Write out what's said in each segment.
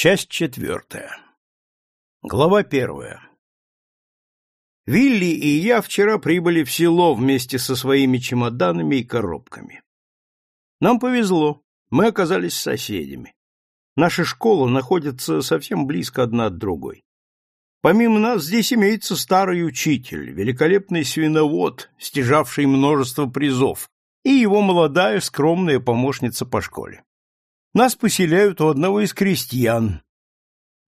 Часть четвертая. Глава первая. Вилли и я вчера прибыли в село вместе со своими чемоданами и коробками. Нам повезло, мы оказались соседями. Наша школа находится совсем близко одна от другой. Помимо нас здесь имеется старый учитель, великолепный свиновод, стяжавший множество призов, и его молодая скромная помощница по школе. Нас поселяют у одного из крестьян,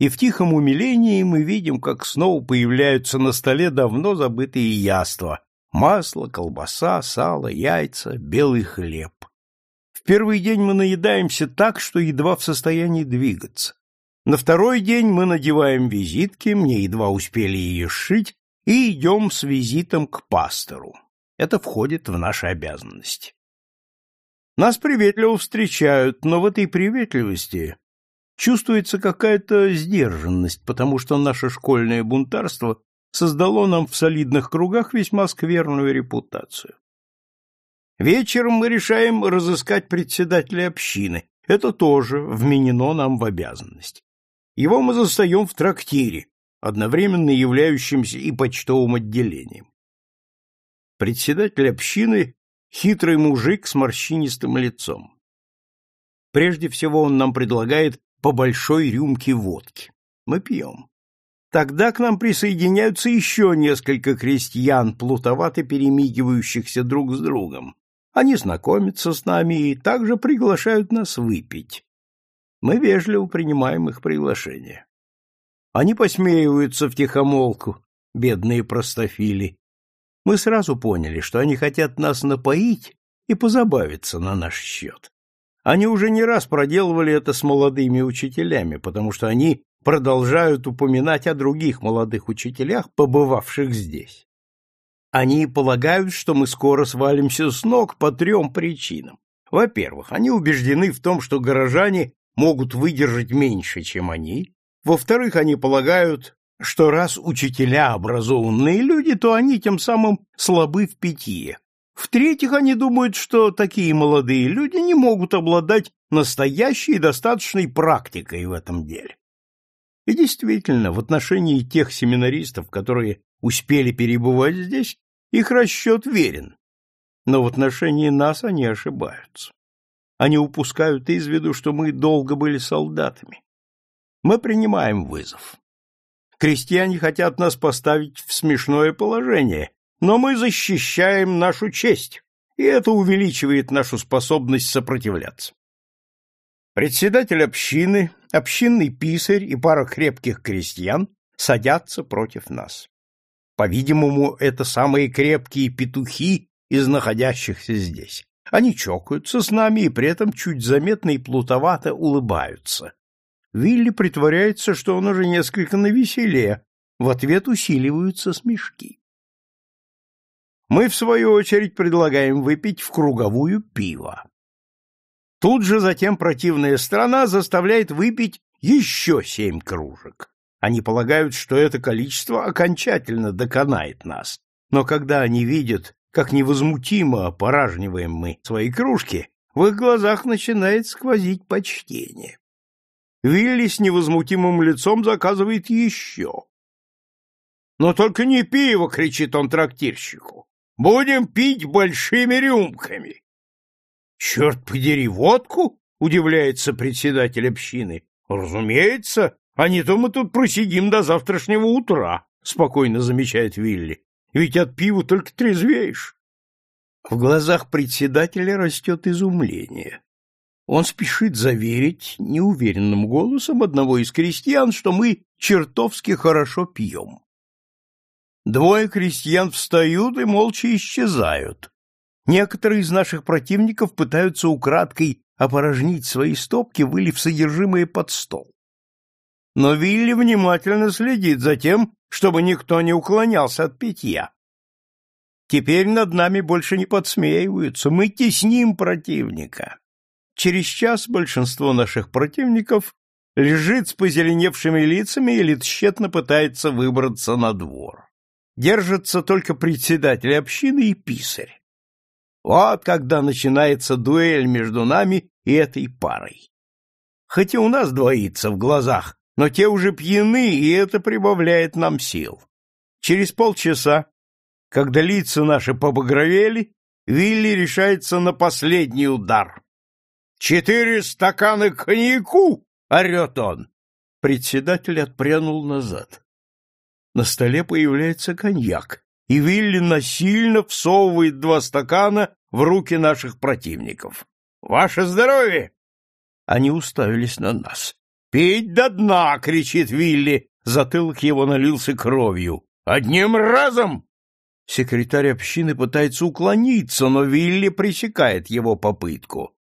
и в тихом умилении мы видим, как снова появляются на столе давно забытые яства — масло, колбаса, сало, яйца, белый хлеб. В первый день мы наедаемся так, что едва в состоянии двигаться. На второй день мы надеваем визитки, мне едва успели ее сшить, и идем с визитом к пастору. Это входит в наши обязанности. Нас приветливо встречают, но в этой приветливости чувствуется какая-то сдержанность, потому что наше школьное бунтарство создало нам в солидных кругах весьма скверную репутацию. Вечером мы решаем разыскать председателя общины. Это тоже вменено нам в обязанность. Его мы застаем в трактире, одновременно являющимся и почтовым отделением. Председатель общины хитрый мужик с морщинистым лицом. Прежде всего он нам предлагает по большой рюмке водки. Мы пьем. Тогда к нам присоединяются еще несколько крестьян, плутовато перемигивающихся друг с другом. Они знакомятся с нами и также приглашают нас выпить. Мы вежливо принимаем их приглашение. Они посмеиваются в тихомолку, бедные простофили, мы сразу поняли, что они хотят нас напоить и позабавиться на наш счет. Они уже не раз проделывали это с молодыми учителями, потому что они продолжают упоминать о других молодых учителях, побывавших здесь. Они полагают, что мы скоро свалимся с ног по трем причинам. Во-первых, они убеждены в том, что горожане могут выдержать меньше, чем они. Во-вторых, они полагают, что раз учителя образованные люди, то они тем самым слабы в питье. В-третьих, они думают, что такие молодые люди не могут обладать настоящей и достаточной практикой в этом деле. И действительно, в отношении тех семинаристов, которые успели перебывать здесь, их расчет верен. Но в отношении нас они ошибаются. Они упускают из виду, что мы долго были солдатами. Мы принимаем вызов. Крестьяне хотят нас поставить в смешное положение, но мы защищаем нашу честь, и это увеличивает нашу способность сопротивляться. Председатель общины, общинный писарь и пара крепких крестьян садятся против нас. По-видимому, это самые крепкие петухи из находящихся здесь. Они чокаются с нами и при этом чуть заметно и плутовато улыбаются. Вилли притворяется, что он уже несколько навеселее. В ответ усиливаются смешки. Мы, в свою очередь, предлагаем выпить в круговую пиво. Тут же затем противная страна заставляет выпить еще семь кружек. Они полагают, что это количество окончательно доконает нас. Но когда они видят, как невозмутимо опоражниваем мы свои кружки, в их глазах начинает сквозить почтение. Вилли с невозмутимым лицом заказывает еще. «Но только не пиво!» — кричит он трактирщику. «Будем пить большими рюмками!» «Черт подери, водку?» — удивляется председатель общины. «Разумеется, а не то мы тут просидим до завтрашнего утра», — спокойно замечает Вилли. «Ведь от пива только трезвеешь». В глазах председателя растет изумление он спешит заверить неуверенным голосом одного из крестьян, что мы чертовски хорошо пьем. Двое крестьян встают и молча исчезают. Некоторые из наших противников пытаются украдкой опорожнить свои стопки, вылив содержимое под стол. Но Вилли внимательно следит за тем, чтобы никто не уклонялся от питья. Теперь над нами больше не подсмеиваются, мы тесним противника. Через час большинство наших противников лежит с позеленевшими лицами или тщетно пытается выбраться на двор. Держатся только председатель общины и писарь. Вот когда начинается дуэль между нами и этой парой. хоть и у нас двоится в глазах, но те уже пьяны, и это прибавляет нам сил. Через полчаса, когда лица наши побагровели, Вилли решается на последний удар. «Четыре стакана коньяку!» — орет он. Председатель отпрянул назад. На столе появляется коньяк, и Вилли насильно всовывает два стакана в руки наших противников. «Ваше здоровье!» Они уставились на нас. «Пить до дна!» — кричит Вилли. Затылок его налился кровью. «Одним разом!» Секретарь общины пытается уклониться, но Вилли пресекает его попытку.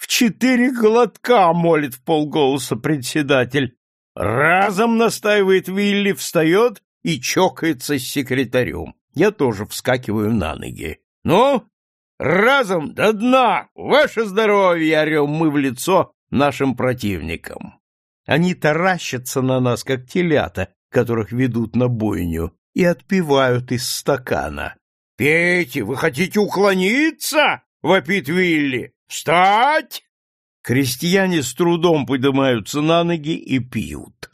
«В четыре глотка!» — молит в полголоса председатель. Разом настаивает Вилли, встает и чокается с секретарем. Я тоже вскакиваю на ноги. «Ну, разом до дна! Ваше здоровье!» — орем мы в лицо нашим противникам. Они таращатся на нас, как телята, которых ведут на бойню, и отпивают из стакана. «Пейте, вы хотите уклониться?» — вопит Вилли. «Встать!» Крестьяне с трудом поднимаются на ноги и пьют.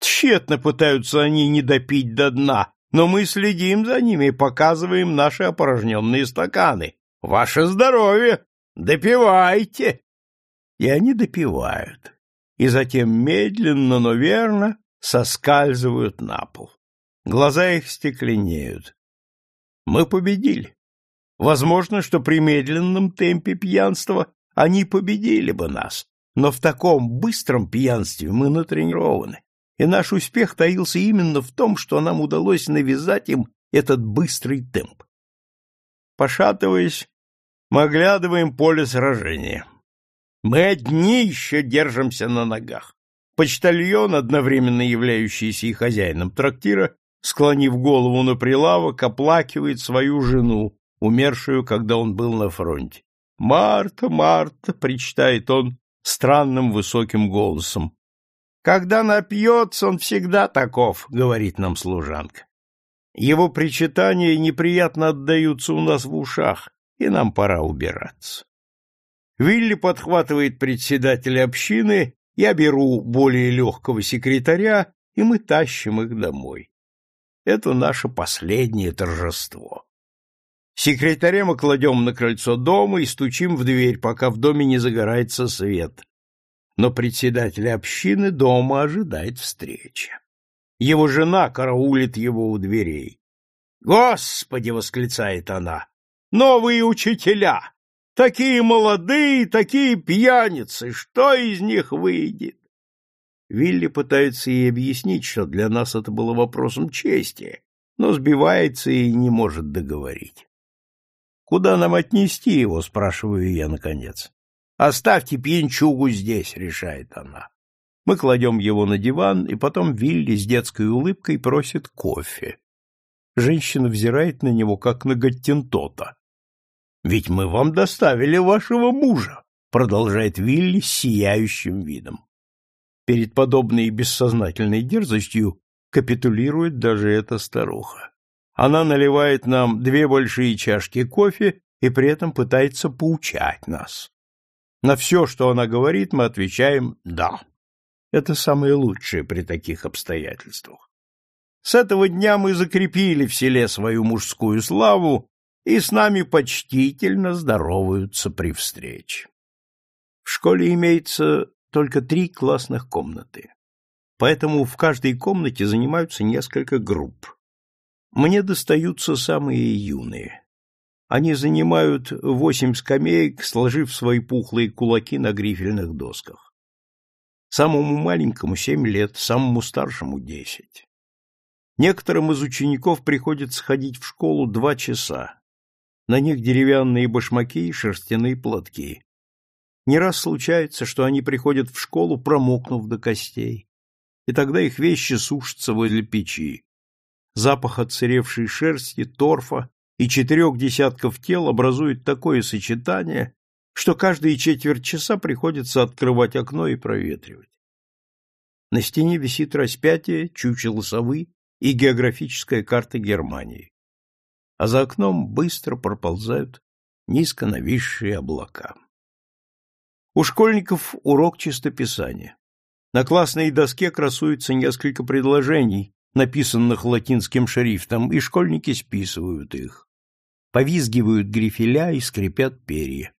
Тщетно пытаются они не допить до дна, но мы следим за ними и показываем наши опорожненные стаканы. «Ваше здоровье! Допивайте!» И они допивают и затем медленно, но верно соскальзывают на пол. Глаза их стекленеют. Мы победили. Возможно, что при медленном темпе пьянства они победили бы нас, но в таком быстром пьянстве мы натренированы, и наш успех таился именно в том, что нам удалось навязать им этот быстрый темп. Пошатываясь, мы оглядываем поле сражения. Мы одни еще держимся на ногах. Почтальон, одновременно являющийся и хозяином трактира, склонив голову на прилавок, оплакивает свою жену, умершую, когда он был на фронте. «Марта, Марта!» — причитает он странным высоким голосом. «Когда напьется, он всегда таков», — говорит нам служанка. Его причитания неприятно отдаются у нас в ушах, и нам пора убираться. Вилли подхватывает председателя общины, я беру более легкого секретаря, и мы тащим их домой. Это наше последнее торжество. Секретаря мы кладем на крыльцо дома и стучим в дверь, пока в доме не загорается свет. Но председатель общины дома ожидает встречи. Его жена караулит его у дверей. «Господи!» — восклицает она. «Новые учителя! Такие молодые, такие пьяницы, что из них выйдет? Вилли пытается ей объяснить, что для нас это было вопросом чести, но сбивается и не может договорить. «Куда нам отнести его?» — спрашиваю я наконец. «Оставьте пьянчугу здесь», — решает она. Мы кладем его на диван, и потом Вилли с детской улыбкой просит кофе. Женщина взирает на него, как на Гаттентота. Ведь мы вам доставили вашего мужа, продолжает Вилли с сияющим видом. Перед подобной бессознательной дерзостью капитулирует даже эта старуха. Она наливает нам две большие чашки кофе и при этом пытается поучать нас. На все, что она говорит, мы отвечаем «да». Это самое лучшее при таких обстоятельствах. С этого дня мы закрепили в селе свою мужскую славу и с нами почтительно здороваются при встрече. В школе имеется только три классных комнаты, поэтому в каждой комнате занимаются несколько групп. Мне достаются самые юные. Они занимают восемь скамеек, сложив свои пухлые кулаки на грифельных досках. Самому маленькому семь лет, самому старшему десять. Некоторым из учеников приходится ходить в школу два часа, на них деревянные башмаки и шерстяные платки. Не раз случается, что они приходят в школу, промокнув до костей, и тогда их вещи сушатся возле печи. Запах отсыревшей шерсти, торфа и четырех десятков тел образует такое сочетание, что каждые четверть часа приходится открывать окно и проветривать. На стене висит распятие, чучело совы и географическая карта Германии а за окном быстро проползают низко нависшие облака. У школьников урок чистописания. На классной доске красуется несколько предложений, написанных латинским шрифтом, и школьники списывают их. Повизгивают грифеля и скрипят перья.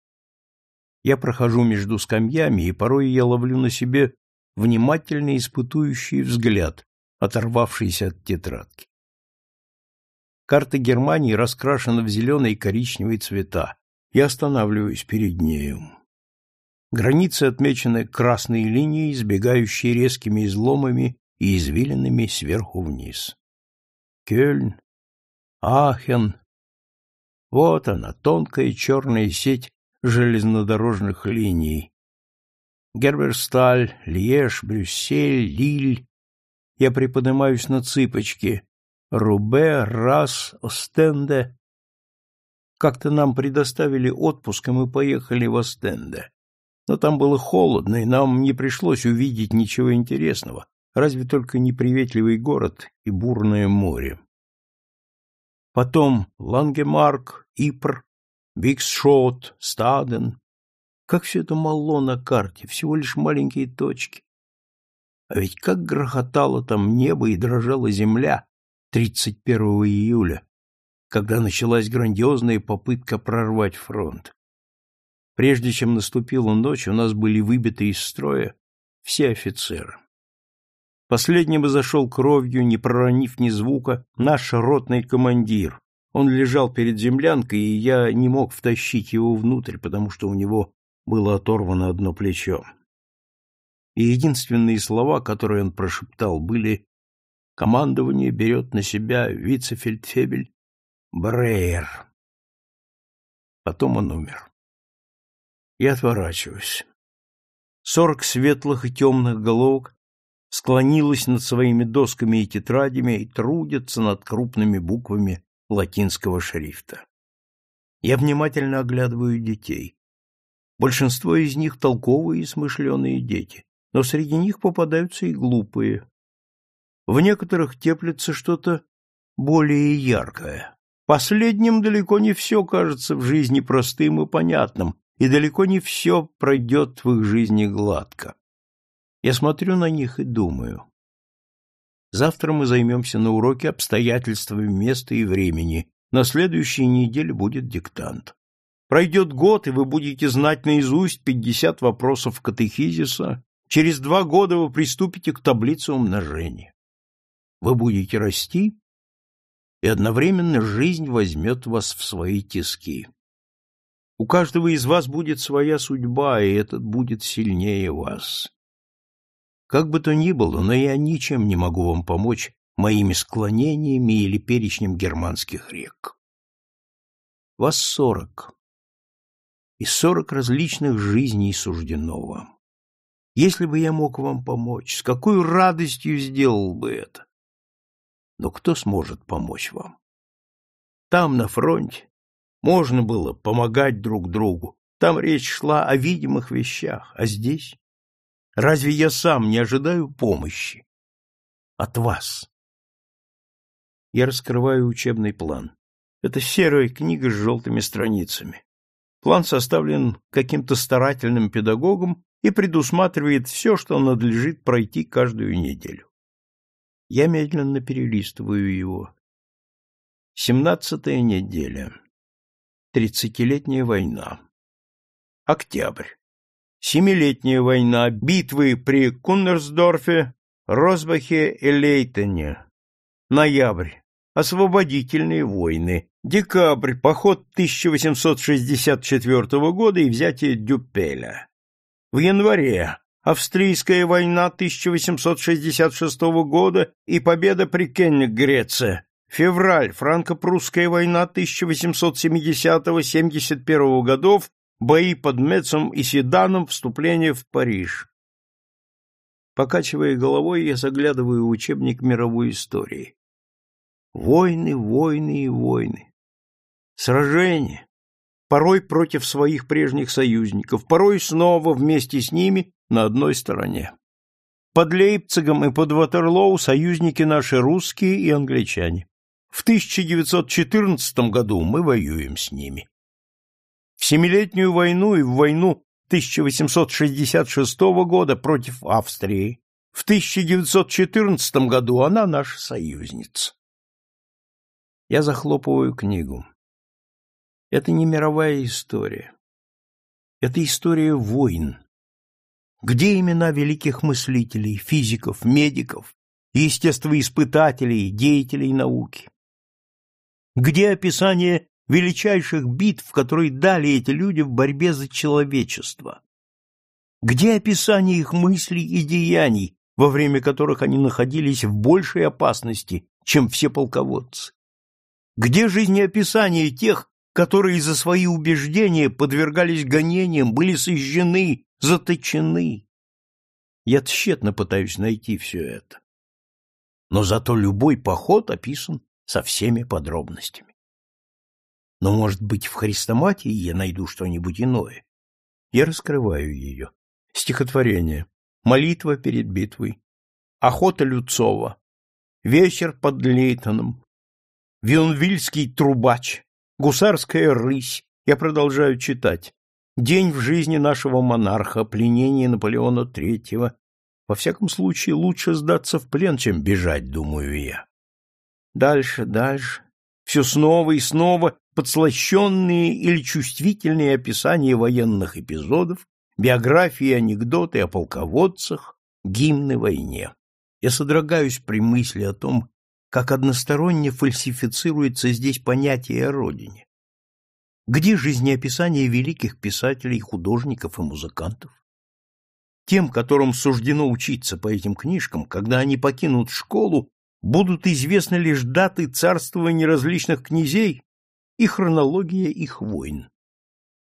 Я прохожу между скамьями, и порой я ловлю на себе внимательный испытующий взгляд, оторвавшийся от тетрадки. Карта Германии раскрашена в зеленые и коричневые цвета. Я останавливаюсь перед нею. Границы отмечены красной линией, сбегающей резкими изломами и извилинами сверху вниз. Кёльн, Ахен. Вот она, тонкая черная сеть железнодорожных линий. Герберсталь, Льеж, Брюссель, Лиль. Я приподнимаюсь на цыпочки. Рубе, Рас, Остенде. Как-то нам предоставили отпуск, и мы поехали в Остенде. Но там было холодно, и нам не пришлось увидеть ничего интересного, разве только неприветливый город и бурное море. Потом Лангемарк, Ипр, Бигшот, Стаден. Как все это мало на карте, всего лишь маленькие точки. А ведь как грохотало там небо и дрожала земля 31 июля, когда началась грандиозная попытка прорвать фронт. Прежде чем наступила ночь, у нас были выбиты из строя все офицеры. Последним зашел кровью, не проронив ни звука, наш ротный командир. Он лежал перед землянкой, и я не мог втащить его внутрь, потому что у него было оторвано одно плечо. И единственные слова, которые он прошептал, были «Командование берет на себя вице-фельдфебель Брейер». Потом он умер. Я отворачиваюсь. Сорок светлых и темных головок склонилась над своими досками и тетрадями и трудятся над крупными буквами латинского шрифта. Я внимательно оглядываю детей. Большинство из них толковые и смышленые дети, но среди них попадаются и глупые. В некоторых теплится что-то более яркое. Последним далеко не все кажется в жизни простым и понятным, и далеко не все пройдет в их жизни гладко. Я смотрю на них и думаю. Завтра мы займемся на уроке обстоятельствами места и времени. На следующей неделе будет диктант. Пройдет год, и вы будете знать наизусть пятьдесят вопросов катехизиса. Через два года вы приступите к таблице умножения. Вы будете расти, и одновременно жизнь возьмет вас в свои тиски. У каждого из вас будет своя судьба, и этот будет сильнее вас. Как бы то ни было, но я ничем не могу вам помочь моими склонениями или перечнем германских рек. Вас сорок, и сорок различных жизней суждено вам. Если бы я мог вам помочь, с какой радостью сделал бы это? Но кто сможет помочь вам? Там, на фронте, можно было помогать друг другу. Там речь шла о видимых вещах, а здесь? Разве я сам не ожидаю помощи? От вас. Я раскрываю учебный план. Это серая книга с желтыми страницами. План составлен каким-то старательным педагогом и предусматривает все, что надлежит пройти каждую неделю. Я медленно перелистываю его. Семнадцатая неделя. Тридцатилетняя война. Октябрь. Семилетняя война. Битвы при Куннерсдорфе, Росбахе и Лейтене. Ноябрь. Освободительные войны. Декабрь. Поход 1864 года и взятие Дюпеля. В январе. Австрийская война 1866 года и победа при Кеннигреце. Февраль. Франко-прусская война 1870-71 годов, бои под Мецом и Седаном, вступление в Париж. Покачивая головой, я заглядываю в учебник мировой истории. Войны, войны и войны. Сражения. Порой против своих прежних союзников, порой снова вместе с ними на одной стороне. Под Лейпцигом и под Ватерлоу союзники наши русские и англичане. В 1914 году мы воюем с ними. В Семилетнюю войну и в войну 1866 года против Австрии. В 1914 году она наша союзница. Я захлопываю книгу. Это не мировая история. Это история войн. Где имена великих мыслителей, физиков, медиков, естествоиспытателей, деятелей науки? Где описание величайших битв, которые дали эти люди в борьбе за человечество? Где описание их мыслей и деяний, во время которых они находились в большей опасности, чем все полководцы? Где жизнеописание тех, которые за свои убеждения подвергались гонениям, были сожжены, заточены? Я тщетно пытаюсь найти все это. Но зато любой поход описан со всеми подробностями. Но, может быть, в Христоматии я найду что-нибудь иное. Я раскрываю ее. Стихотворение. Молитва перед битвой. Охота Люцова. Вечер под Лейтоном. Вионвильский трубач, гусарская рысь. Я продолжаю читать. День в жизни нашего монарха, пленение Наполеона III. Во всяком случае, лучше сдаться в плен, чем бежать, думаю я. Дальше, дальше. Все снова и снова подслащенные или чувствительные описания военных эпизодов, биографии и анекдоты о полководцах, гимны войне. Я содрогаюсь при мысли о том, как односторонне фальсифицируется здесь понятие о родине. Где жизнеописание великих писателей, художников и музыкантов? Тем, которым суждено учиться по этим книжкам, когда они покинут школу, будут известны лишь даты царствования различных князей и хронология их войн.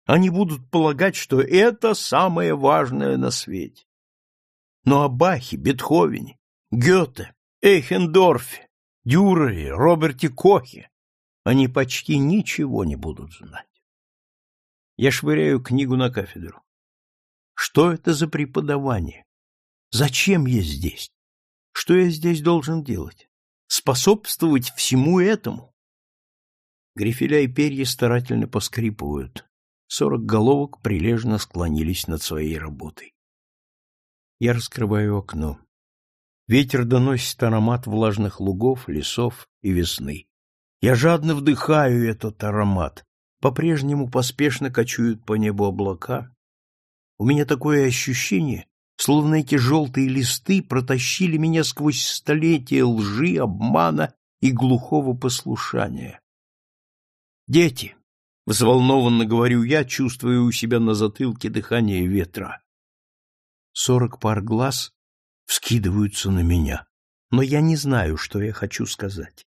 Они будут полагать, что это самое важное на свете. Но о Бахе, Бетховене, Гёте, Эйхендорфе, Дюрере, Роберте Кохе они почти ничего не будут знать. Я швыряю книгу на кафедру. Что это за преподавание? Зачем я здесь? Что я здесь должен делать? Способствовать всему этому? Грифеля и перья старательно поскрипывают. Сорок головок прилежно склонились над своей работой. Я раскрываю окно. Ветер доносит аромат влажных лугов, лесов и весны. Я жадно вдыхаю этот аромат. По-прежнему поспешно кочуют по небу облака. У меня такое ощущение, словно эти желтые листы протащили меня сквозь столетия лжи, обмана и глухого послушания. «Дети!» — взволнованно говорю я, чувствуя у себя на затылке дыхание ветра. Сорок пар глаз вскидываются на меня, но я не знаю, что я хочу сказать.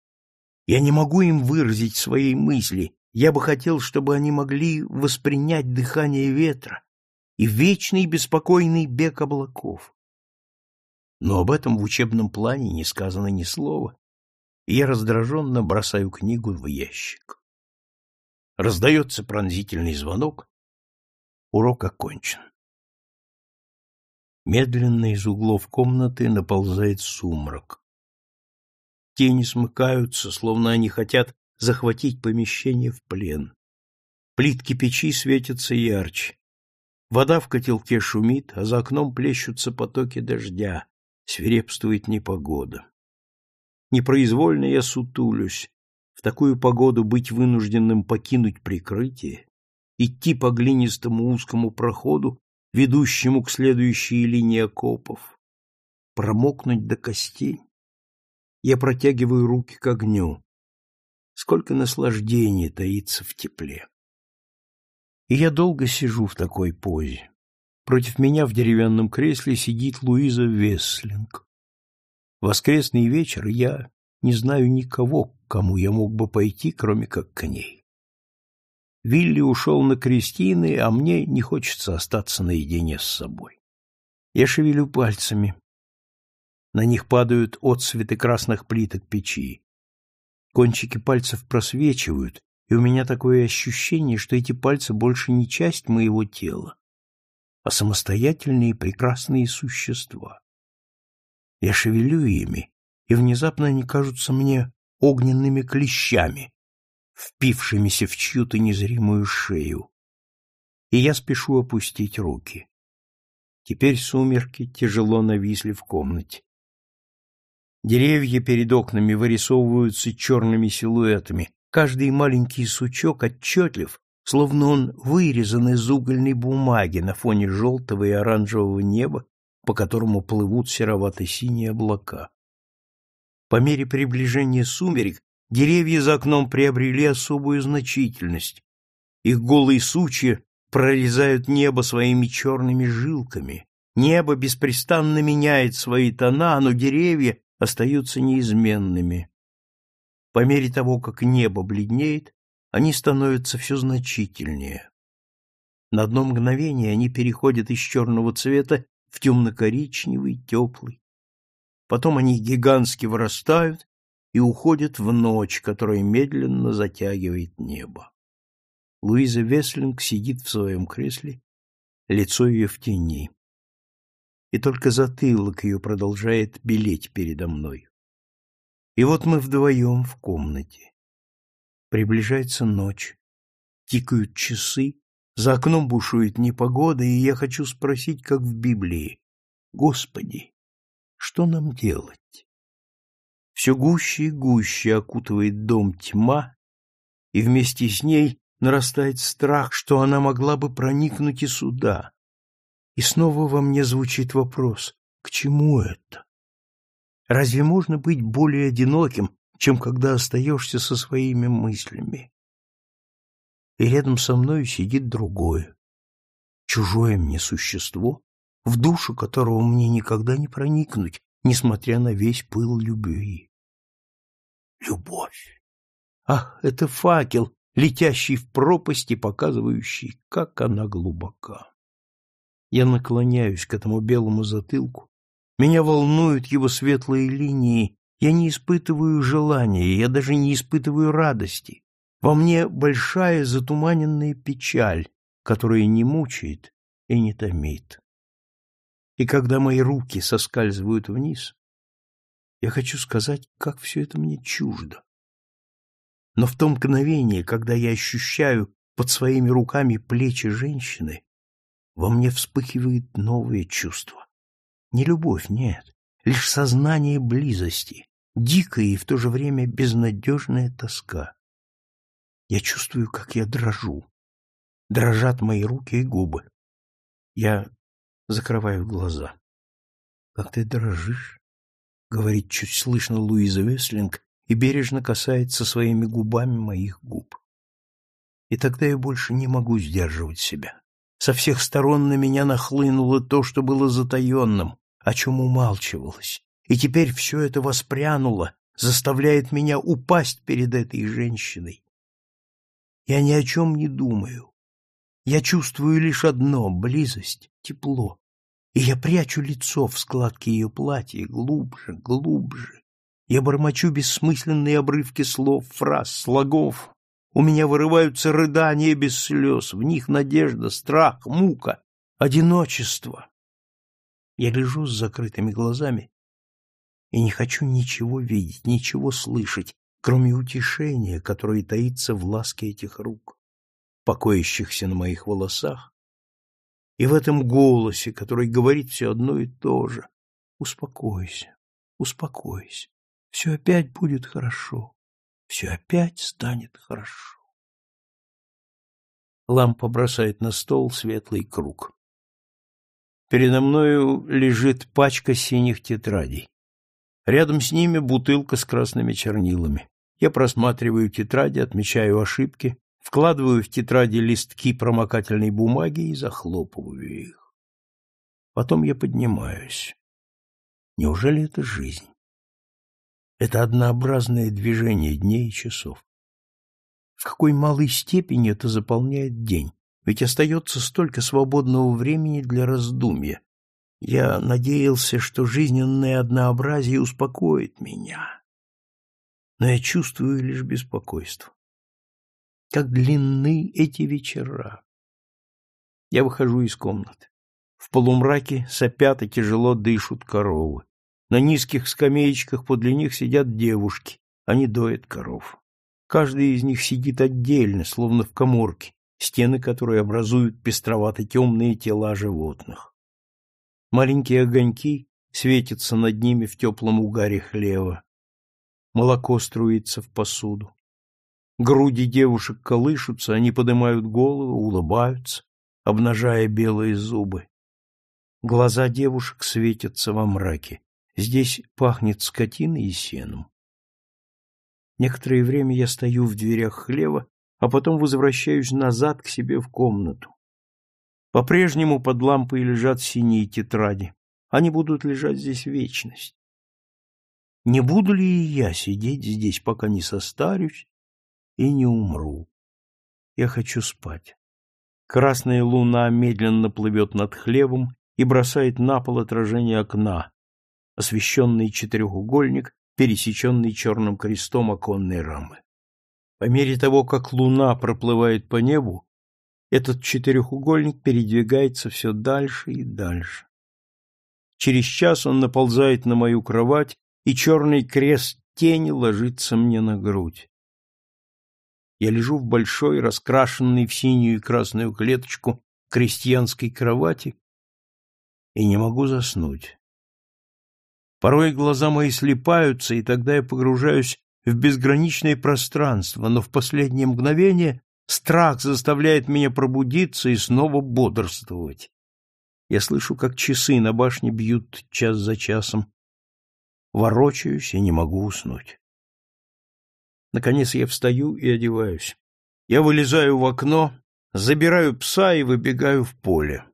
Я не могу им выразить своей мысли, я бы хотел, чтобы они могли воспринять дыхание ветра и вечный беспокойный бег облаков. Но об этом в учебном плане не сказано ни слова, и я раздраженно бросаю книгу в ящик. Раздается пронзительный звонок. Урок окончен. Медленно из углов комнаты наползает сумрак. Тени смыкаются, словно они хотят захватить помещение в плен. Плитки печи светятся ярче. Вода в котелке шумит, а за окном плещутся потоки дождя, свирепствует непогода. Непроизвольно я сутулюсь. В такую погоду быть вынужденным покинуть прикрытие, идти по глинистому узкому проходу ведущему к следующей линии окопов, промокнуть до костей. Я протягиваю руки к огню. Сколько наслаждения таится в тепле. И я долго сижу в такой позе. Против меня в деревянном кресле сидит Луиза Весслинг. Воскресный вечер я не знаю никого, к кому я мог бы пойти, кроме как к ней. Вилли ушел на крестины, а мне не хочется остаться наедине с собой. Я шевелю пальцами. На них падают отсветы красных плиток печи. Кончики пальцев просвечивают, и у меня такое ощущение, что эти пальцы больше не часть моего тела, а самостоятельные прекрасные существа. Я шевелю ими, и внезапно они кажутся мне огненными клещами, впившимися в чью-то незримую шею. и я спешу опустить руки. Теперь сумерки тяжело нависли в комнате. Деревья перед окнами вырисовываются черными силуэтами. Каждый маленький сучок отчетлив, словно он вырезан из угольной бумаги на фоне желтого и оранжевого неба, по которому плывут серовато-синие облака. По мере приближения сумерек деревья за окном приобрели особую значительность. Их голые сучья прорезают небо своими черными жилками. Небо беспрестанно меняет свои тона, но деревья остаются неизменными. По мере того, как небо бледнеет, они становятся все значительнее. На одно мгновение они переходят из черного цвета в темно-коричневый, теплый. Потом они гигантски вырастают и уходят в ночь, которая медленно затягивает небо. Луиза Веслинг сидит в своем кресле, лицо ее в тени. И только затылок ее продолжает белеть передо мной. И вот мы вдвоем в комнате. Приближается ночь, тикают часы, за окном бушует непогода, и я хочу спросить, как в Библии, «Господи, что нам делать?» Все гуще и гуще окутывает дом тьма, и вместе с ней нарастает страх, что она могла бы проникнуть и сюда. И снова во мне звучит вопрос, к чему это? Разве можно быть более одиноким, чем когда остаешься со своими мыслями? И рядом со мной сидит другое, чужое мне существо, в душу которого мне никогда не проникнуть, несмотря на весь пыл любви. Любовь! Ах, это факел, летящий в пропасть и показывающий, как она глубока. Я наклоняюсь к этому белому затылку, меня волнуют его светлые линии, я не испытываю желания, я даже не испытываю радости. Во мне большая затуманенная печаль, которая не мучает и не томит. И когда мои руки соскальзывают вниз, я хочу сказать, как все это мне чуждо. Но в том мгновение, когда я ощущаю под своими руками плечи женщины, во мне вспыхивает новое чувство. Не любовь, нет, лишь сознание близости, дикая и в то же время безнадежная тоска. Я чувствую, как я дрожу. Дрожат мои руки и губы. Я закрываю глаза. — Как ты дрожишь? — говорит чуть слышно Луиза Веслинг, и бережно касается своими губами моих губ. И тогда я больше не могу сдерживать себя. Со всех сторон на меня нахлынуло то, что было затаенным, о чем умалчивалось, и теперь все это воспрянуло, заставляет меня упасть перед этой женщиной. Я ни о чем не думаю. Я чувствую лишь одно — близость, тепло. И я прячу лицо в складке ее платья глубже, глубже, я бормочу бессмысленные обрывки слов, фраз, слогов. У меня вырываются рыдания без слез, в них надежда, страх, мука, одиночество. Я лежу с закрытыми глазами и не хочу ничего видеть, ничего слышать, кроме утешения, которое таится в ласке этих рук, покоящихся на моих волосах, и в этом голосе, который говорит все одно и то же. Успокойся, успокойся. Все опять будет хорошо. Все опять станет хорошо. Лампа бросает на стол светлый круг. Передо мною лежит пачка синих тетрадей. Рядом с ними бутылка с красными чернилами. Я просматриваю тетради, отмечаю ошибки, вкладываю в тетради листки промокательной бумаги и захлопываю их. Потом я поднимаюсь. Неужели это жизнь? это однообразное движение дней и часов. В какой малой степени это заполняет день, ведь остается столько свободного времени для раздумья. Я надеялся, что жизненное однообразие успокоит меня, но я чувствую лишь беспокойство. Как длинны эти вечера. Я выхожу из комнаты. В полумраке сопят и тяжело дышат коровы. На низких скамеечках подле них сидят девушки, они доят коров. Каждый из них сидит отдельно, словно в коморке, стены которой образуют пестровато-темные тела животных. Маленькие огоньки светятся над ними в теплом угаре хлева. Молоко струится в посуду. Груди девушек колышутся, они поднимают голову, улыбаются, обнажая белые зубы. Глаза девушек светятся во мраке. Здесь пахнет скотиной и сеном. Некоторое время я стою в дверях хлева, а потом возвращаюсь назад к себе в комнату. По-прежнему под лампой лежат синие тетради. Они будут лежать здесь вечность. Не буду ли и я сидеть здесь, пока не состарюсь и не умру? Я хочу спать. Красная луна медленно плывет над хлевом и бросает на пол отражение окна, освещенный четырехугольник, пересеченный черным крестом оконной рамы. По мере того, как луна проплывает по небу, этот четырехугольник передвигается все дальше и дальше. Через час он наползает на мою кровать, и черный крест тени ложится мне на грудь. Я лежу в большой, раскрашенной в синюю и красную клеточку крестьянской кровати и не могу заснуть. Порой глаза мои слипаются, и тогда я погружаюсь в безграничное пространство, но в последнее мгновение страх заставляет меня пробудиться и снова бодрствовать. Я слышу, как часы на башне бьют час за часом. Ворочаюсь и не могу уснуть. Наконец я встаю и одеваюсь. Я вылезаю в окно, забираю пса и выбегаю в поле.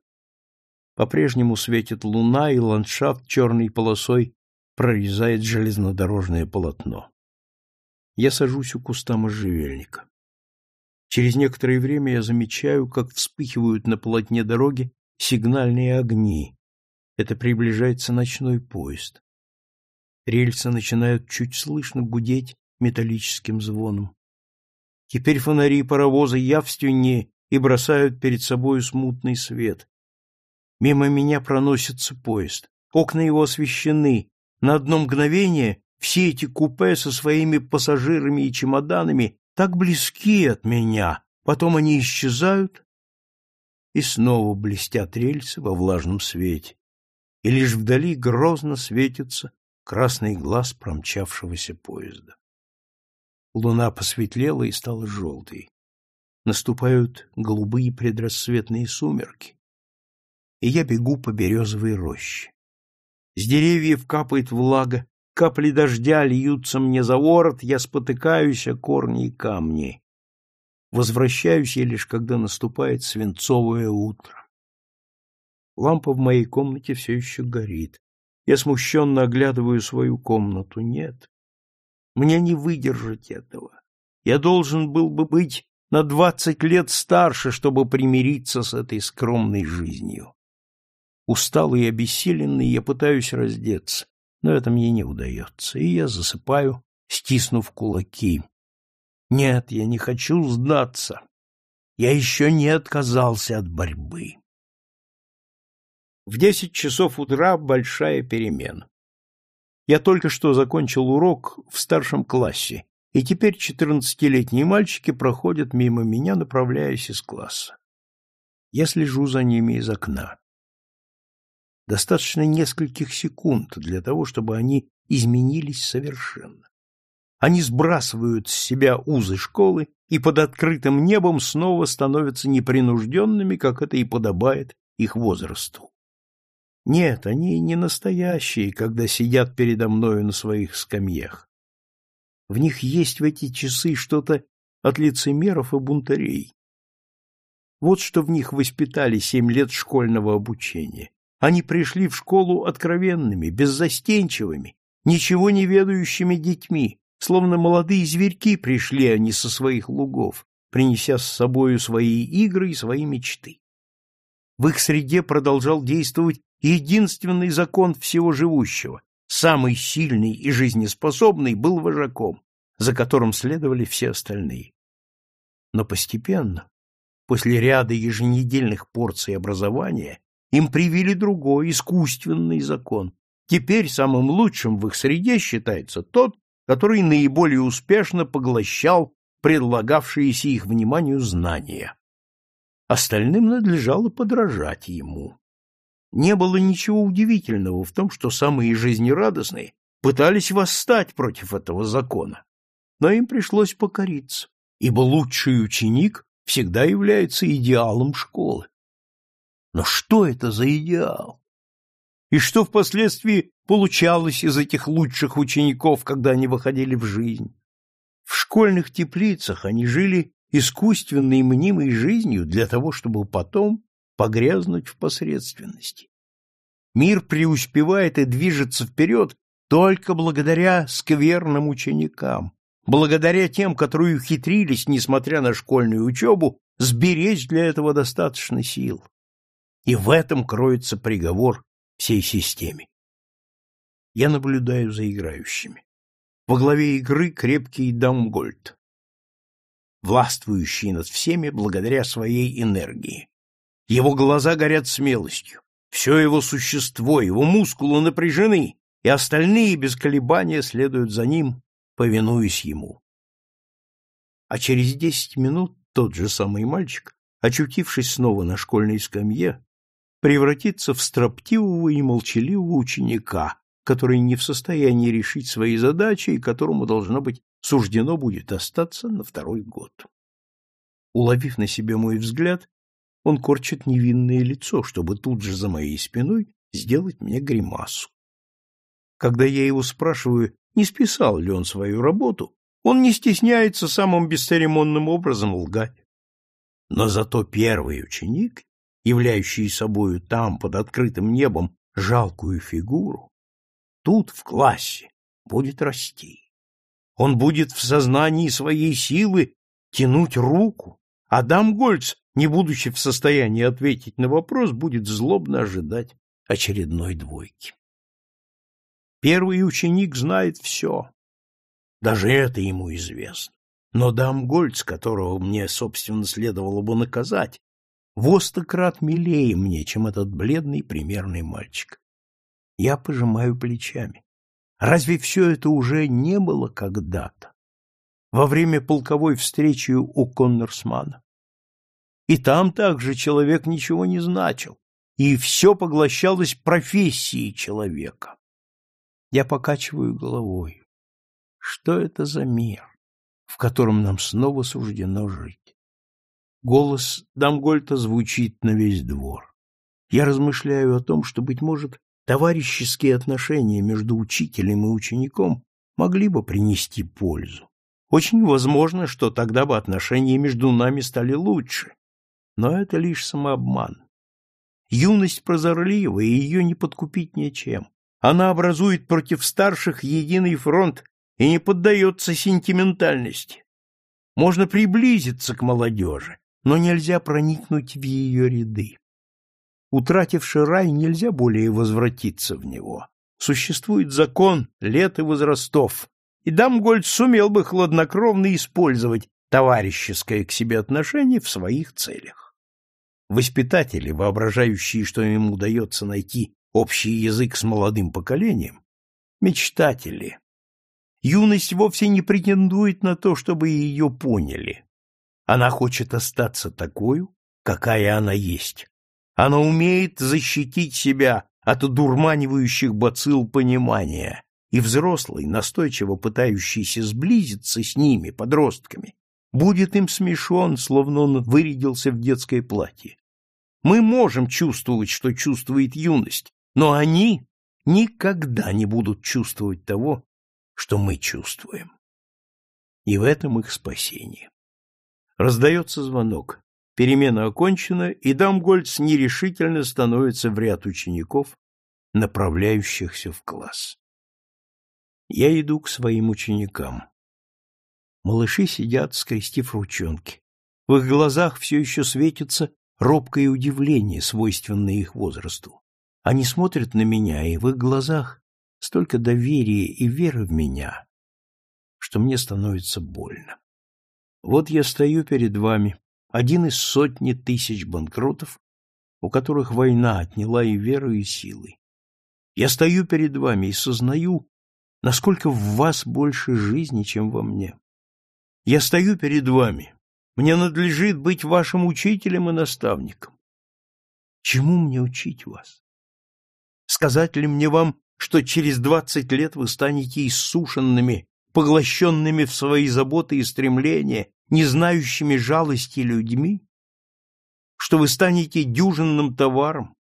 По-прежнему светит луна, и ландшафт черной полосой прорезает железнодорожное полотно. Я сажусь у куста можжевельника. Через некоторое время я замечаю, как вспыхивают на полотне дороги сигнальные огни. Это приближается ночной поезд. Рельсы начинают чуть слышно гудеть металлическим звоном. Теперь фонари паровоза явственнее и бросают перед собою смутный свет. Мимо меня проносится поезд. Окна его освещены. На одно мгновение все эти купе со своими пассажирами и чемоданами так близки от меня. Потом они исчезают, и снова блестят рельсы во влажном свете. И лишь вдали грозно светится красный глаз промчавшегося поезда. Луна посветлела и стала желтой. Наступают голубые предрассветные сумерки и я бегу по березовой роще. С деревьев капает влага, капли дождя льются мне за ворот, я спотыкаюсь о корни и камни. Возвращаюсь я лишь, когда наступает свинцовое утро. Лампа в моей комнате все еще горит. Я смущенно оглядываю свою комнату. Нет, мне не выдержать этого. Я должен был бы быть на двадцать лет старше, чтобы примириться с этой скромной жизнью. Усталый и обессиленный, я пытаюсь раздеться, но это мне не удается, и я засыпаю, стиснув кулаки. Нет, я не хочу сдаться. Я еще не отказался от борьбы. В десять часов утра большая перемена. Я только что закончил урок в старшем классе, и теперь четырнадцатилетние мальчики проходят мимо меня, направляясь из класса. Я слежу за ними из окна. Достаточно нескольких секунд для того, чтобы они изменились совершенно. Они сбрасывают с себя узы школы и под открытым небом снова становятся непринужденными, как это и подобает их возрасту. Нет, они не настоящие, когда сидят передо мною на своих скамьях. В них есть в эти часы что-то от лицемеров и бунтарей. Вот что в них воспитали семь лет школьного обучения. Они пришли в школу откровенными, беззастенчивыми, ничего не ведающими детьми, словно молодые зверьки пришли они со своих лугов, принеся с собою свои игры и свои мечты. В их среде продолжал действовать единственный закон всего живущего. Самый сильный и жизнеспособный был вожаком, за которым следовали все остальные. Но постепенно, после ряда еженедельных порций образования, им привили другой, искусственный закон. Теперь самым лучшим в их среде считается тот, который наиболее успешно поглощал предлагавшиеся их вниманию знания. остальным надлежало подражать ему. Не было ничего удивительного в том, что самые жизнерадостные пытались восстать против этого закона, но им пришлось покориться, ибо лучший ученик всегда является идеалом школы. Но что это за идеал? И что впоследствии получалось из этих лучших учеников, когда они выходили в жизнь? В школьных теплицах они жили искусственной мнимой жизнью для того, чтобы потом погрязнуть в посредственности. Мир преуспевает и движется вперед только благодаря скверным ученикам, благодаря тем, которые ухитрились, несмотря на школьную учебу, сберечь для этого достаточно сил. И в этом кроется приговор всей системе. Я наблюдаю за играющими. Во главе игры крепкий Дамгольд, властвующий над всеми благодаря своей энергии. Его глаза горят смелостью, все его существо, его мускулы напряжены, и остальные без колебания следуют за ним, повинуясь ему. А через десять минут тот же самый мальчик, очутившись снова на школьной скамье, превратится в строптивого и молчаливого ученика, который не в состоянии решить свои задачи и которому, должно быть, суждено будет остаться на второй год. Уловив на себе мой взгляд, он корчит невинное лицо, чтобы тут же за моей спиной сделать мне гримасу. Когда я его спрашиваю, не списал ли он свою работу, он не стесняется самым бесцеремонным образом лгать. Но зато первый ученик являющий собою там, под открытым небом, жалкую фигуру, тут, в классе, будет расти. Он будет в сознании своей силы тянуть руку, а Дамгольц, не будучи в состоянии ответить на вопрос, будет злобно ожидать очередной двойки. Первый ученик знает все. Даже это ему известно. Но Дамгольц, которого мне, собственно, следовало бы наказать, во сто крат милее мне, чем этот бледный примерный мальчик. Я пожимаю плечами. Разве все это уже не было когда-то? Во время полковой встречи у Коннорсмана. И там также человек ничего не значил, и все поглощалось профессией человека. Я покачиваю головой. Что это за мир, в котором нам снова суждено жить? Голос Дамгольта звучит на весь двор. Я размышляю о том, что, быть может, товарищеские отношения между учителем и учеником могли бы принести пользу. Очень возможно, что тогда бы отношения между нами стали лучше. Но это лишь самообман. Юность прозорлива, и ее не подкупить ничем. Она образует против старших единый фронт и не поддается сентиментальности. Можно приблизиться к молодежи, но нельзя проникнуть в ее ряды. Утративши рай, нельзя более возвратиться в него. Существует закон лет и возрастов, и Дамгольд сумел бы хладнокровно использовать товарищеское к себе отношение в своих целях. Воспитатели, воображающие, что им удается найти общий язык с молодым поколением, мечтатели. Юность вовсе не претендует на то, чтобы ее поняли. Она хочет остаться такой, какая она есть. Она умеет защитить себя от одурманивающих бацилл понимания, и взрослый, настойчиво пытающийся сблизиться с ними, подростками, будет им смешон, словно он вырядился в детское платье. Мы можем чувствовать, что чувствует юность, но они никогда не будут чувствовать того, что мы чувствуем. И в этом их спасение. Раздается звонок. Перемена окончена, и Дамгольц нерешительно становится в ряд учеников, направляющихся в класс. Я иду к своим ученикам. Малыши сидят, скрестив ручонки. В их глазах все еще светится робкое удивление, свойственное их возрасту. Они смотрят на меня, и в их глазах столько доверия и веры в меня, что мне становится больно. Вот я стою перед вами, один из сотни тысяч банкротов, у которых война отняла и веру, и силы. Я стою перед вами и сознаю, насколько в вас больше жизни, чем во мне. Я стою перед вами, Мне надлежит быть вашим учителем и наставником. Чему мне учить вас? Сказать ли мне вам, что через двадцать лет вы станете иссушенными, поглощенными в свои заботы и стремления, не знающими жалости людьми? Что вы станете дюжинным товаром?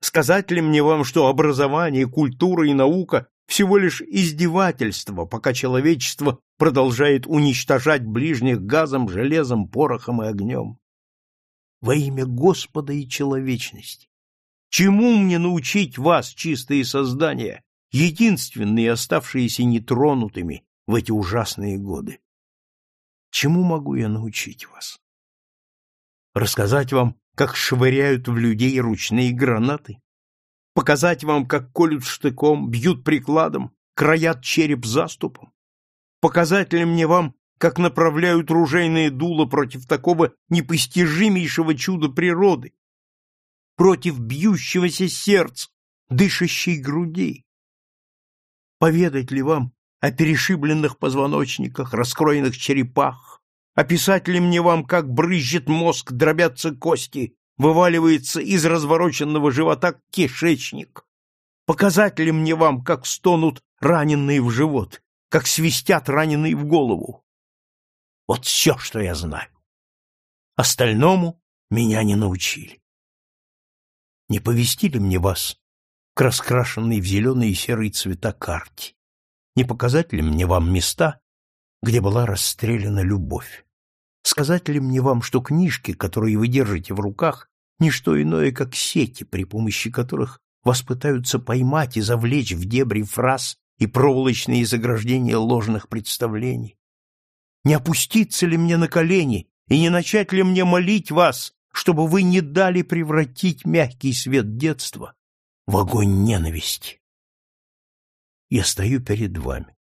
Сказать ли мне вам, что образование, культура и наука всего лишь издевательство, пока человечество продолжает уничтожать ближних газом, железом, порохом и огнем? Во имя Господа и человечности! Чему мне научить вас, чистые создания, единственные оставшиеся нетронутыми в эти ужасные годы? Чему могу я научить вас? Рассказать вам, как швыряют в людей ручные гранаты? Показать вам, как колют штыком, бьют прикладом, краят череп заступом? Показать ли мне вам, как направляют ружейные дула против такого непостижимейшего чуда природы, против бьющегося сердца, дышащей груди? Поведать ли вам о перешибленных позвоночниках, раскроенных черепах, описать ли мне вам, как брызжет мозг, дробятся кости, вываливается из развороченного живота кишечник? Показать ли мне вам, как стонут раненые в живот, как свистят раненые в голову? Вот все, что я знаю. Остальному меня не научили. Не повести ли мне вас к раскрашенной в зеленые и серые цвета карте? Не показать ли мне вам места, где была расстреляна любовь? Сказать ли мне вам, что книжки, которые вы держите в руках, не что иное, как сети, при помощи которых вас пытаются поймать и завлечь в дебри фраз и проволочные заграждения ложных представлений? Не опуститься ли мне на колени и не начать ли мне молить вас, чтобы вы не дали превратить мягкий свет детства в огонь ненависти? Я стою перед вами.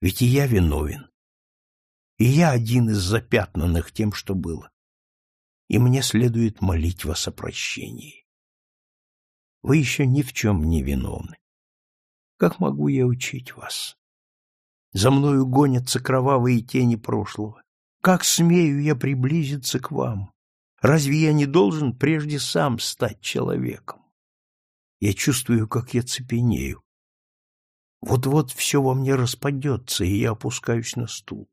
Ведь и я виновен. И я один из запятнанных тем, что было и мне следует молить вас о прощении. Вы еще ни в чем не виновны. Как могу я учить вас? За мною гонятся кровавые тени прошлого. Как смею я приблизиться к вам? Разве я не должен прежде сам стать человеком? Я чувствую, как я цепенею. Вот-вот все во мне распадется, и я опускаюсь на стул.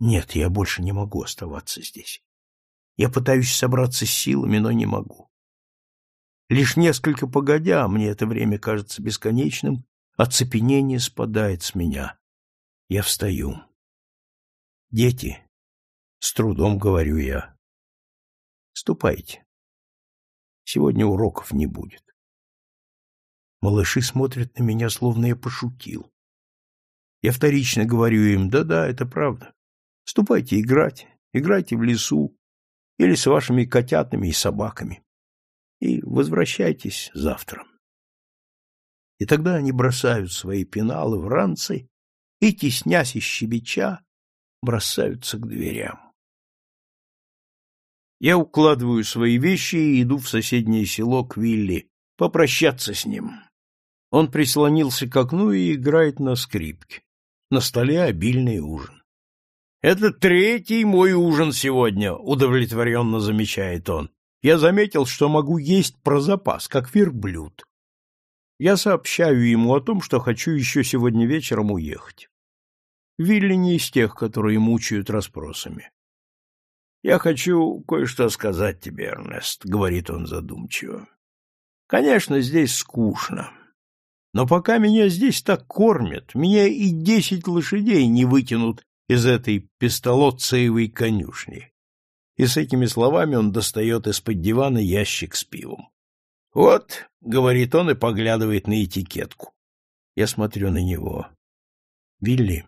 Нет, я больше не могу оставаться здесь. Я пытаюсь собраться с силами, но не могу. Лишь несколько погодя, мне это время кажется бесконечным, оцепенение спадает с меня. Я встаю. Дети, с трудом говорю я, ступайте. Сегодня уроков не будет. Малыши смотрят на меня, словно я пошутил. Я вторично говорю им, да-да, это правда. Ступайте играть, играйте в лесу, или с вашими котятами и собаками. И возвращайтесь завтра. И тогда они бросают свои пеналы в ранцы и, теснясь и щебеча, бросаются к дверям. Я укладываю свои вещи и иду в соседнее село к Вилли попрощаться с ним. Он прислонился к окну и играет на скрипке. На столе обильный ужин. Это третий мой ужин сегодня, удовлетворенно замечает он. Я заметил, что могу есть про запас, как верблюд. Я сообщаю ему о том, что хочу еще сегодня вечером уехать. Вилли не из тех, которые мучают расспросами. «Я хочу кое-что сказать тебе, Эрнест», — говорит он задумчиво. «Конечно, здесь скучно. Но пока меня здесь так кормят, меня и десять лошадей не вытянут из этой пистолотцеевой конюшни. И с этими словами он достает из-под дивана ящик с пивом. «Вот», — говорит он и поглядывает на этикетку. Я смотрю на него. «Вилли,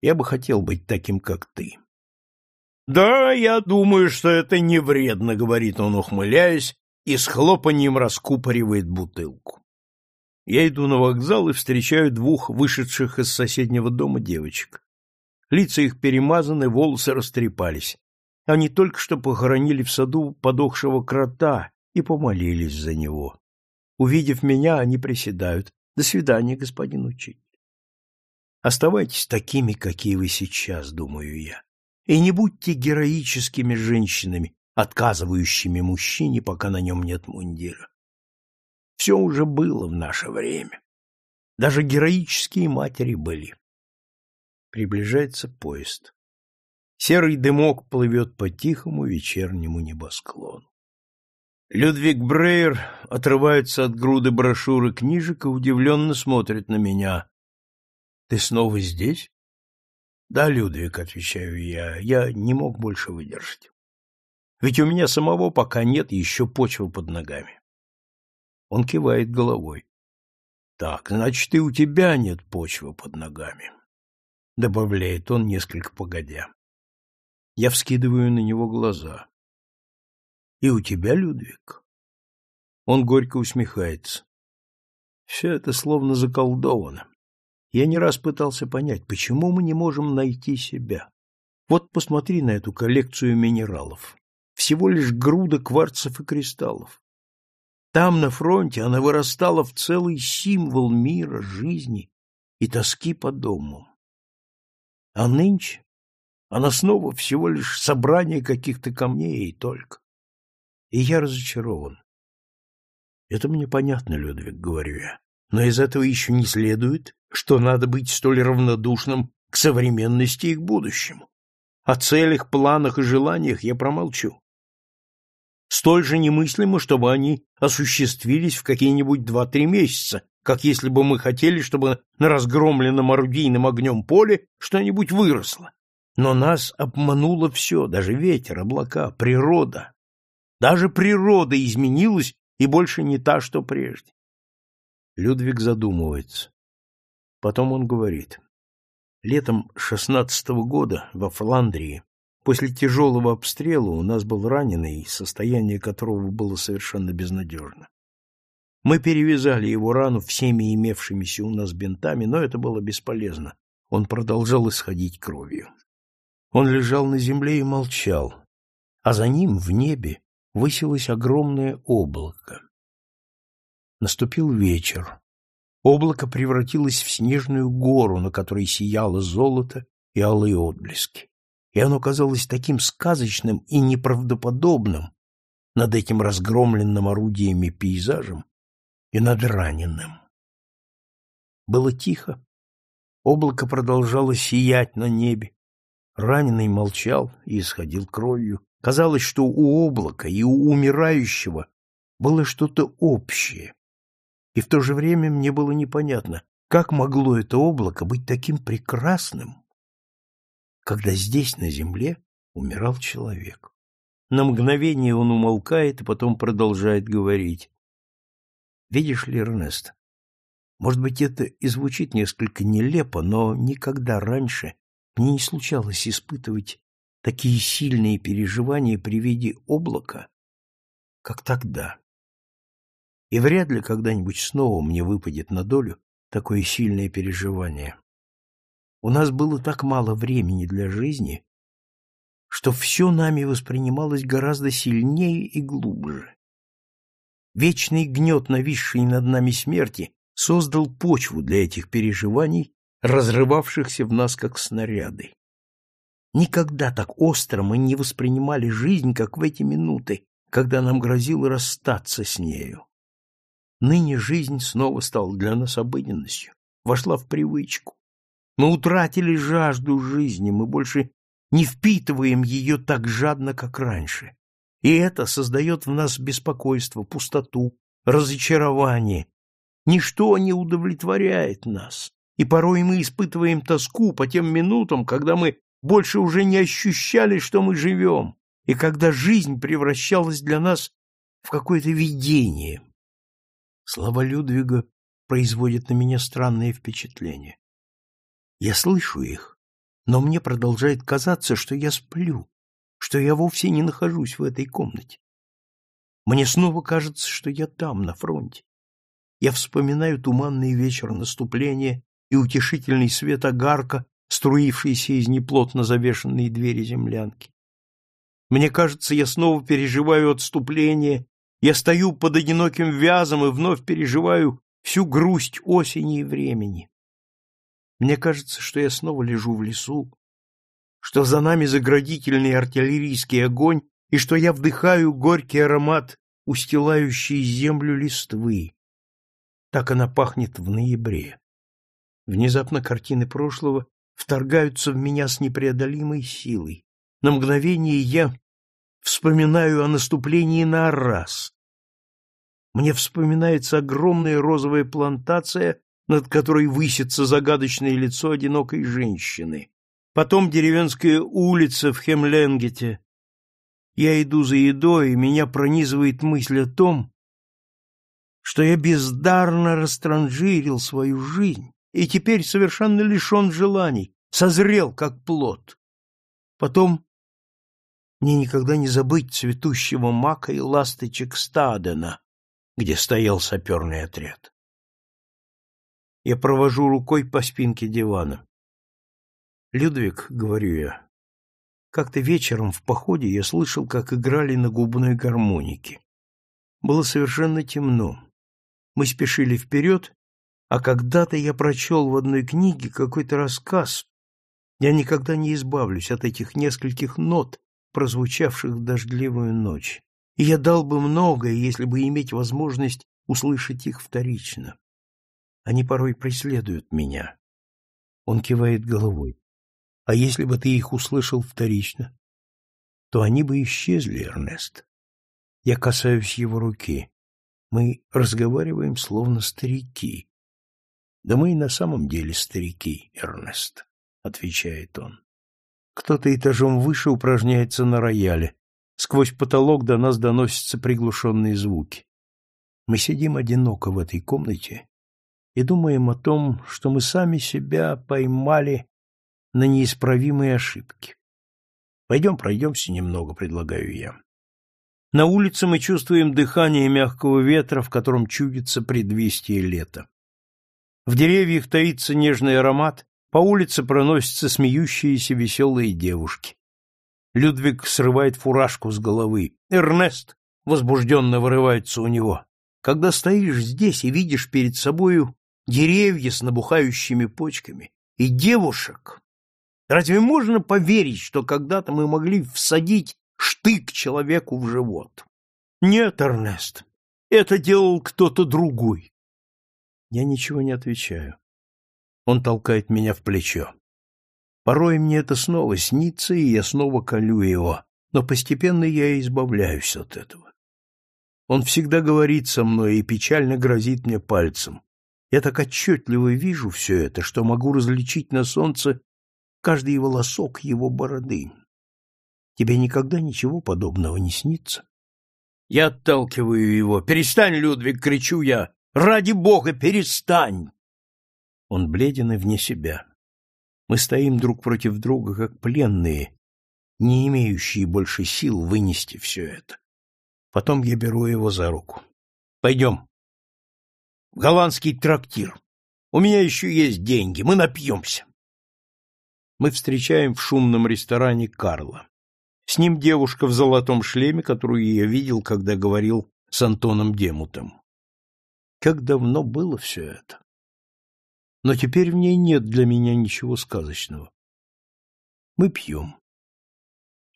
я бы хотел быть таким, как ты». «Да, я думаю, что это не вредно», — говорит он, ухмыляясь, и с хлопаньем раскупоривает бутылку. Я иду на вокзал и встречаю двух вышедших из соседнего дома девочек. Лица их перемазаны, волосы растрепались. Они только что похоронили в саду подохшего крота и помолились за него. Увидев меня, они приседают. До свидания, господин учитель. Оставайтесь такими, какие вы сейчас, думаю я. И не будьте героическими женщинами, отказывающими мужчине, пока на нем нет мундира. Все уже было в наше время. Даже героические матери были. Приближается поезд. Серый дымок плывет по тихому вечернему небосклону. Людвиг Брейер отрывается от груды брошюр и книжек и удивленно смотрит на меня. — Ты снова здесь? — Да, Людвиг, — отвечаю я, — я не мог больше выдержать. Ведь у меня самого пока нет еще почвы под ногами. Он кивает головой. — Так, значит, и у тебя нет почвы под ногами, — добавляет он несколько погодя. Я вскидываю на него глаза. И у тебя, Людвиг? Он горько усмехается. Все это словно заколдовано. Я не раз пытался понять, почему мы не можем найти себя. Вот посмотри на эту коллекцию минералов. Всего лишь груда кварцев и кристаллов. Там, на фронте, она вырастала в целый символ мира, жизни и тоски по дому. А нынче она снова всего лишь собрание каких-то камней и только. И я разочарован. Это мне понятно, Людвиг, говорю я. Но из этого еще не следует, что надо быть столь равнодушным к современности и к будущему. О целях, планах и желаниях я промолчу. Столь же немыслимо, чтобы они осуществились в какие-нибудь два-три месяца, как если бы мы хотели, чтобы на разгромленном орудийным огнем поле что-нибудь выросло. Но нас обмануло все, даже ветер, облака, природа. Даже природа изменилась и больше не та, что прежде. Людвиг задумывается. Потом он говорит. Летом шестнадцатого года во Фландрии после тяжелого обстрела у нас был раненый, состояние которого было совершенно безнадежно. Мы перевязали его рану всеми имевшимися у нас бинтами, но это было бесполезно. Он продолжал исходить кровью. Он лежал на земле и молчал, а за ним в небе высилось огромное облако. Наступил вечер. Облако превратилось в снежную гору, на которой сияло золото и алые отблески. И оно казалось таким сказочным и неправдоподобным над этим разгромленным орудиями пейзажем и над раненым. Было тихо. Облако продолжало сиять на небе. Раненый молчал и исходил кровью. Казалось, что у облака и у умирающего было что-то общее. И в то же время мне было непонятно, как могло это облако быть таким прекрасным, когда здесь, на земле, умирал человек. На мгновение он умолкает и потом продолжает говорить. Видишь ли, Эрнест, может быть, это и звучит несколько нелепо, но никогда раньше мне не случалось испытывать такие сильные переживания при виде облака, как тогда. И вряд ли когда-нибудь снова мне выпадет на долю такое сильное переживание. У нас было так мало времени для жизни, что все нами воспринималось гораздо сильнее и глубже. Вечный гнет, нависший над нами смерти, создал почву для этих переживаний, разрывавшихся в нас как снаряды. Никогда так остро мы не воспринимали жизнь, как в эти минуты, когда нам грозило расстаться с нею. Ныне жизнь снова стала для нас обыденностью, вошла в привычку. Мы утратили жажду жизни, мы больше не впитываем ее так жадно, как раньше. И это создает в нас беспокойство, пустоту, разочарование. Ничто не удовлетворяет нас, и порой мы испытываем тоску по тем минутам, когда мы больше уже не ощущали, что мы живем, и когда жизнь превращалась для нас в какое-то видение. Слова Людвига производят на меня странное впечатление. Я слышу их, но мне продолжает казаться, что я сплю, что я вовсе не нахожусь в этой комнате. Мне снова кажется, что я там, на фронте. Я вспоминаю туманный вечер наступления и утешительный свет огарка, струившийся из неплотно завешенной двери землянки. Мне кажется, я снова переживаю отступление, я стою под одиноким вязом и вновь переживаю всю грусть осени и времени. Мне кажется, что я снова лежу в лесу, что за нами заградительный артиллерийский огонь и что я вдыхаю горький аромат, устилающий землю листвы. Так она пахнет в ноябре. Внезапно картины прошлого вторгаются в меня с непреодолимой силой. На мгновение я вспоминаю о наступлении на Аррас. Мне вспоминается огромная розовая плантация, над которой высится загадочное лицо одинокой женщины. Потом деревенская улица в Хемленгете. Я иду за едой, и меня пронизывает мысль о том, что я бездарно растранжирил свою жизнь и теперь совершенно лишен желаний, созрел как плод. Потом мне никогда не забыть цветущего мака и ласточек Стадена, где стоял саперный отряд. Я провожу рукой по спинке дивана. «Людвиг», — говорю я, — «как-то вечером в походе я слышал, как играли на губной гармонике. Было совершенно темно. Мы спешили вперед, а когда-то я прочел в одной книге какой-то рассказ. Я никогда не избавлюсь от этих нескольких нот, прозвучавших в дождливую ночь, и я дал бы многое, если бы иметь возможность услышать их вторично. Они порой преследуют меня. Он кивает головой. А если бы ты их услышал вторично, то они бы исчезли, Эрнест. Я касаюсь его руки. Мы разговариваем словно старики. Да мы и на самом деле старики, Эрнест, отвечает он. Кто-то этажом выше упражняется на рояле. Сквозь потолок до нас доносятся приглушенные звуки. Мы сидим одиноко в этой комнате и думаем о том, что мы сами себя поймали на неисправимые ошибки. Пойдем пройдемся немного, предлагаю я. На улице мы чувствуем дыхание мягкого ветра, в котором чудится предвестие лета. В деревьях таится нежный аромат, по улице проносятся смеющиеся веселые девушки. Людвиг срывает фуражку с головы. «Эрнест!» — возбужденно вырывается у него. «Когда стоишь здесь и видишь перед собою деревья с набухающими почками и девушек, разве можно поверить, что когда-то мы могли всадить штык человеку в живот? Нет, Эрнест, это делал кто-то другой». Я ничего не отвечаю. Он толкает меня в плечо. Порой мне это снова снится, и я снова колю его, но постепенно я избавляюсь от этого. Он всегда говорит со мной и печально грозит мне пальцем. Я так отчетливо вижу все это, что могу различить на солнце каждый волосок его бороды. Тебе никогда ничего подобного не снится? Я отталкиваю его. «Перестань, Людвиг!» — кричу я. «Ради бога, перестань!» Он бледен и вне себя. Мы стоим друг против друга, как пленные, не имеющие больше сил вынести все это. Потом я беру его за руку. Пойдем. В голландский трактир. У меня еще есть деньги, мы напьемся. Мы встречаем в шумном ресторане Карла. С ним девушка в золотом шлеме, которую я видел, когда говорил с Антоном Демутом. Как давно было все это? но теперь в ней нет для меня ничего сказочного. Мы пьем.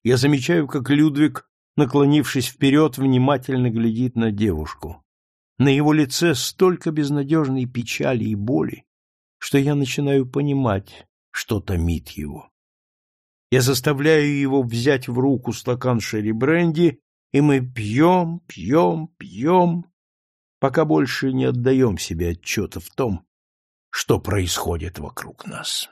Я замечаю, как Людвиг, наклонившись вперед, внимательно глядит на девушку. На его лице столько безнадежной печали и боли, что я начинаю понимать, что томит его. Я заставляю его взять в руку стакан шерри-бренди, и мы пьем, пьем, пьем, пока больше не отдаем себе отчета в том, что происходит вокруг нас.